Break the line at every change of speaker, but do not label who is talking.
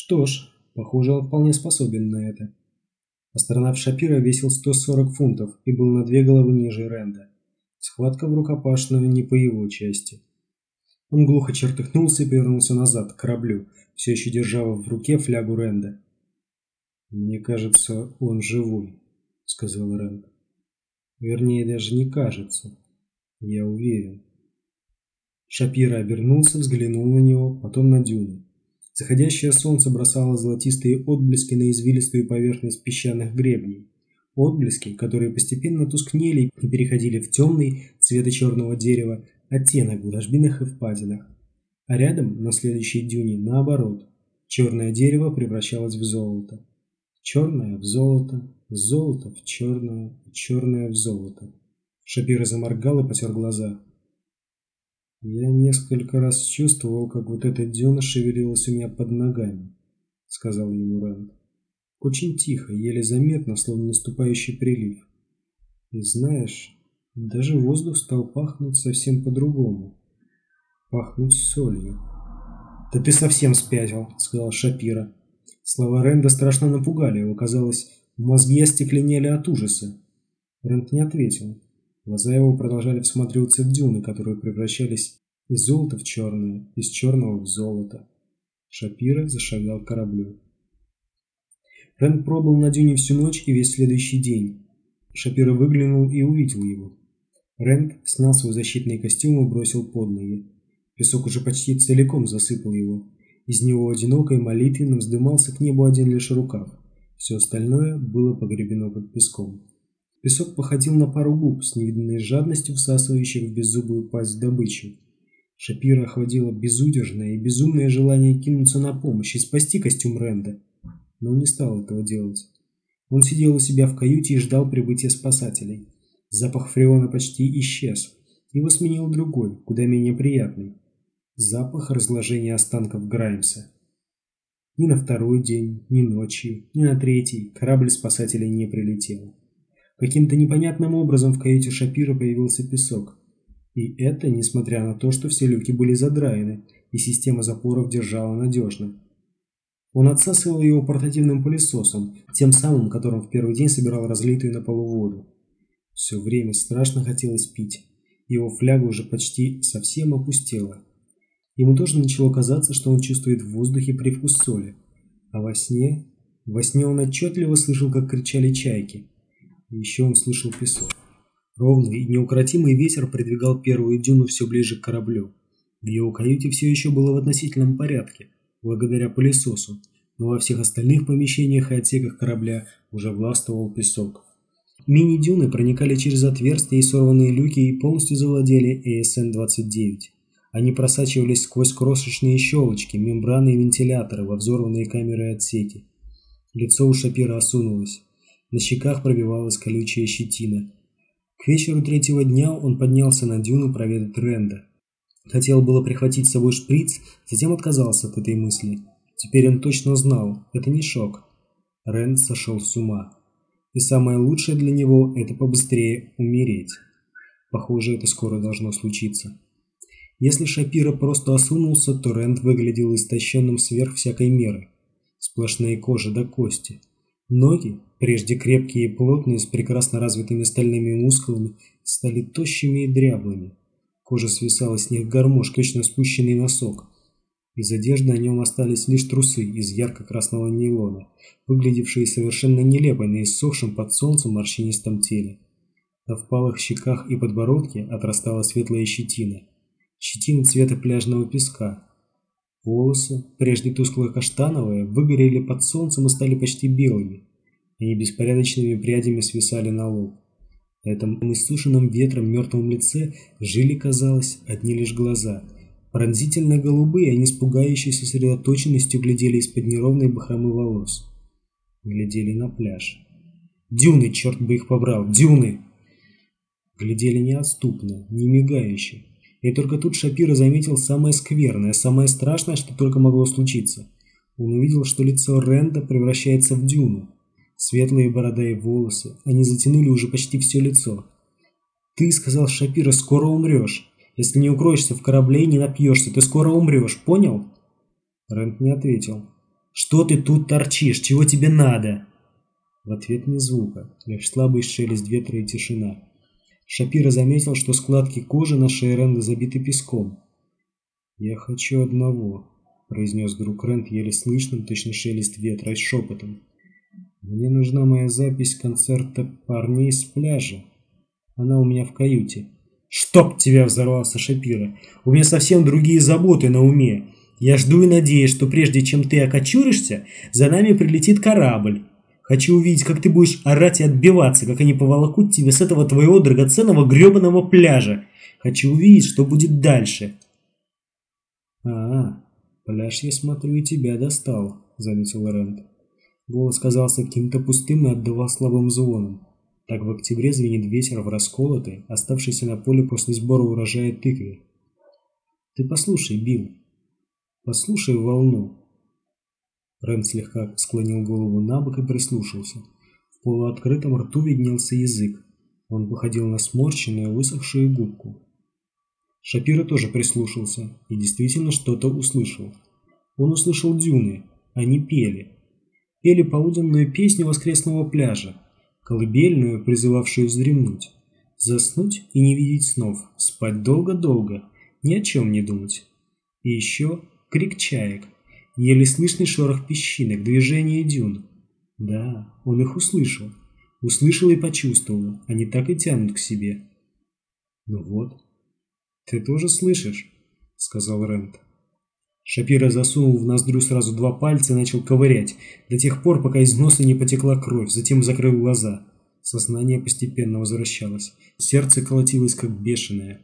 Что ж, похоже, он вполне способен на это. Астронавт Шапира весил 140 фунтов и был на две головы ниже Ренда. Схватка в рукопашную не по его части. Он глухо чертыхнулся и повернулся назад, к кораблю, все еще держа в руке флягу Ренда. «Мне кажется, он живой», — сказал Рэнд. «Вернее, даже не кажется. Я уверен». Шапира обернулся, взглянул на него, потом на дюны. Заходящее солнце бросало золотистые отблески на извилистую поверхность песчаных гребней. Отблески, которые постепенно тускнели и переходили в темный, цвета черного дерева, оттенок в ложбинах и впадинах. А рядом, на следующей дюне, наоборот, черное дерево превращалось в золото. Черное в золото, золото в черное, черное в золото. Шапира заморгал и потер глаза. «Я несколько раз чувствовал, как вот эта дюна шевелилась у меня под ногами», — сказал ему Рэнд. «Очень тихо, еле заметно, словно наступающий прилив. И знаешь, даже воздух стал пахнуть совсем по-другому. Пахнуть солью». «Да ты совсем спятил», — сказал Шапира. Слова Рэнда страшно напугали его, казалось, мозги остекленели от ужаса. Рэнд не ответил. Глаза его продолжали всматриваться в дюны, которые превращались из золота в черное, из черного в золото. Шапира зашагал к кораблю. Рен пробыл на дюне всю ночь и весь следующий день. Шапира выглянул и увидел его. Рэнд снял свой защитный костюм и бросил под ноги. Песок уже почти целиком засыпал его. Из него одиноко и молитвенно вздымался к небу один лишь рукав. Все остальное было погребено под песком. Песок походил на пару губ с невиданной жадностью всасывающих в беззубую пасть добычу. Шапира охватило безудержное и безумное желание кинуться на помощь и спасти костюм Ренда. Но он не стал этого делать. Он сидел у себя в каюте и ждал прибытия спасателей. Запах фреона почти исчез. Его сменил другой, куда менее приятный. Запах разложения останков Граймса. Ни на второй день, ни ночью, ни на третий корабль спасателей не прилетел. Каким-то непонятным образом в каюте Шапира появился песок. И это несмотря на то, что все люки были задраены, и система запоров держала надежно. Он отсасывал его портативным пылесосом, тем самым, которым в первый день собирал разлитую на полу воду. Все время страшно хотелось пить. Его фляга уже почти совсем опустела. Ему тоже начало казаться, что он чувствует в воздухе привкус соли. А во сне... Во сне он отчетливо слышал, как кричали чайки. Еще он слышал песок. Ровный и неукротимый ветер придвигал первую дюну все ближе к кораблю. В его каюте все еще было в относительном порядке, благодаря пылесосу, но во всех остальных помещениях и отсеках корабля уже властвовал песок. Мини-дюны проникали через отверстия и сорванные люки и полностью завладели ASN-29. Они просачивались сквозь крошечные щелочки, мембраны и вентиляторы во взорванные камеры и отсеки. Лицо у Шапира осунулось. На щеках пробивалась колючая щетина. К вечеру третьего дня он поднялся на дюну проведать Ренда. Хотел было прихватить с собой шприц, затем отказался от этой мысли. Теперь он точно знал, это не шок. Рэнд сошел с ума. И самое лучшее для него – это побыстрее умереть. Похоже, это скоро должно случиться. Если Шапира просто осунулся, то Рэнд выглядел истощенным сверх всякой меры. Сплошные кожи до кости. Ноги, прежде крепкие и плотные, с прекрасно развитыми стальными мускулами, стали тощими и дряблыми. Кожа свисала с них гармошкой, точно спущенный носок. Из одежды на нем остались лишь трусы из ярко-красного нейлона, выглядевшие совершенно нелепо на иссохшем под солнцем морщинистом теле. На впалых щеках и подбородке отрастала светлая щетина. Щетина цвета пляжного песка, Волосы, прежде тускло-каштановые, выгорели под солнцем и стали почти белыми. Они беспорядочными прядями свисали на лоб. На этом иссушенном ветром мертвом лице жили, казалось, одни лишь глаза. Пронзительно голубые, они с пугающей сосредоточенностью глядели из-под неровной бахромы волос. Глядели на пляж. Дюны, черт бы их побрал, дюны! Глядели неотступно, не мигающе, и только тут Шапира заметил самое скверное, самое страшное, что только могло случиться. Он увидел, что лицо Ренда превращается в дюну. Светлые борода и волосы, они затянули уже почти все лицо. «Ты, — сказал Шапира, — скоро умрешь. Если не укроешься в корабле и не напьешься, ты скоро умрешь, понял?» Рэнд не ответил. Что ты тут торчишь? Чего тебе надо?» В ответ ни звука, лишь слабый шелест ветра и тишина. Шапира заметил, что складки кожи на шее Ренда забиты песком. «Я хочу одного», — произнес вдруг Рэнд еле слышным, точно шелест ветра, и шепотом. «Мне нужна моя запись концерта парней с пляжа. Она у меня в каюте». «Чтоб тебя!» – взорвался Шапира. «У меня совсем другие заботы на уме. Я жду и надеюсь, что прежде чем ты окочуришься, за нами прилетит корабль. Хочу увидеть, как ты будешь орать и отбиваться, как они поволокут тебя с этого твоего драгоценного гребаного пляжа. Хочу увидеть, что будет дальше». «А, пляж, я смотрю, и тебя достал», – заметил Рент. Голос казался каким-то пустым и отдавал слабым звоном. Так в октябре звенит ветер в расколотой, оставшейся на поле после сбора урожая тыкве. Ты послушай, Билл. Послушай волну. Рэнд слегка склонил голову на бок и прислушался. В полуоткрытом рту виднелся язык. Он походил на сморщенную, высохшую губку. Шапира тоже прислушался и действительно что-то услышал. Он услышал дюны. Они пели. Пели полуденную песню воскресного пляжа колыбельную, призывавшую вздремнуть, заснуть и не видеть снов, спать долго-долго, ни о чем не думать. И еще крик чаек, еле слышный шорох песчинок, движение дюн. Да, он их услышал. Услышал и почувствовал, они так и тянут к себе. Ну вот. Ты тоже слышишь? Сказал Рент. Шапира засунул в ноздрю сразу два пальца и начал ковырять, до тех пор, пока из носа не потекла кровь, затем закрыл глаза. Сознание постепенно возвращалось. Сердце колотилось, как бешеное.